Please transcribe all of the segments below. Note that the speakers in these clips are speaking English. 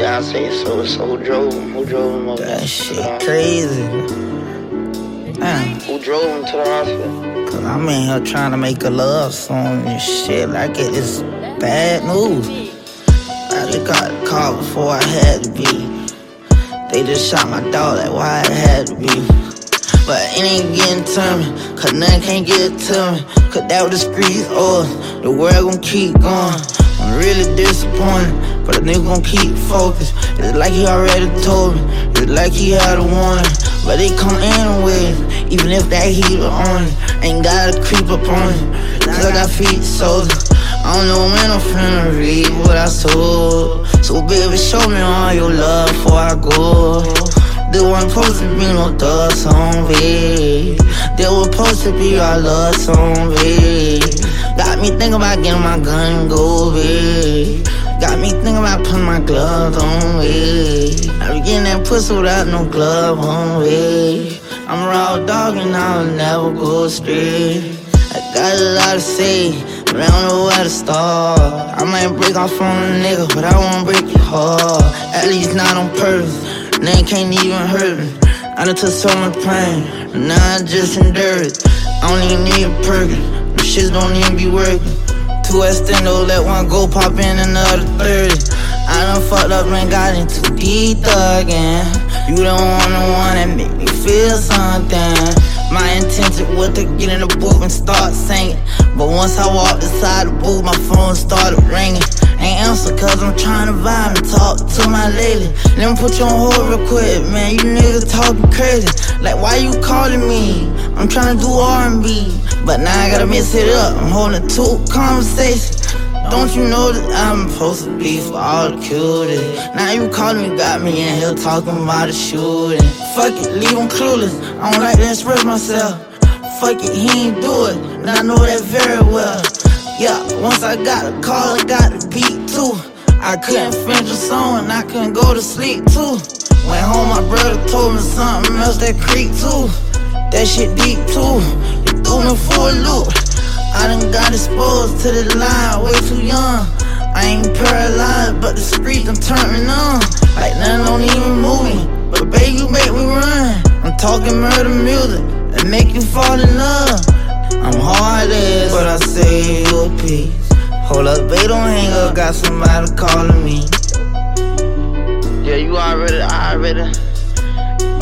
Yeah, I say so. So who drove him? Who drove him over That shit hospital? crazy. Damn. Who drove him to the hospital? Cause I'm in here trying to make a love song and shit. Like it is bad news. I just got call before I had to be. They just shot my dog, like why it had to be. But it ain't getting to me, cause nothing can't get to me. Cause that was the streets, or the world gon' keep going. Really disappointed, but the nigga gon' keep focused. It's like he already told me, it's like he had a warning. But they come anyways, even if that heat on it. Ain't gotta creep up on it, cause I got feet soldiers. I don't know when I'm finna read what I sold. So baby, show me all your love before I go. There wasn't supposed to be no thug song, babe. There was supposed to be our love song, babe. Got me thinking about getting my gun and go, babe. Me thinking about putting my gloves on, babe. I be getting that pussy without no glove on, babe. I'm a raw dog and I'll never go straight. I got a lot to say, but I don't know where to start. I might break off on a nigga, but I won't break your heart. At least not on purpose. Nigga can't even hurt me. I done took so much pain, and now I just endure it. I don't even need a perkin. Them shits don't even be working. Two extendo, let one go pop in another 30. I done fucked up and got into deep thuggin'. You the one, the one that make me feel something. My intention was to get in the booth and start singing. But once I walked inside the booth, my phone started ringing. Cause I'm trying to vibe and talk to my lady. Let me put you on hold real quick, man. You niggas talking crazy. Like, why you calling me? I'm trying to do R&B. But now I gotta mix it up. I'm holding two conversations. Don't you know that I'm supposed to be for all the cuties? Now you calling me, got me in here talking about a shooting. Fuck it, leave him clueless. I don't like to express myself. Fuck it, he ain't do it, and I know that very well. Yeah, once I got a call, I got the beat too. I couldn't finish the song and I couldn't go to sleep too. Went home, my brother told me something else that creep too. That shit deep too. You threw me for a loop. I done got exposed to the line way too young. I ain't paralyzed, but the streets I'm turning on. Like nothing don't even move me. But baby, you make me run. I'm talking murder music and make you fall in love. I'm hard ass, but I say you a piece. Hold up, babe, don't hang up. Got somebody calling me. Yeah, you already, I already.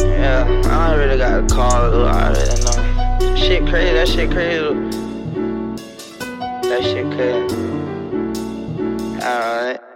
Yeah, I already got a call. I already know. Shit crazy. That shit crazy. That shit crazy. Alright.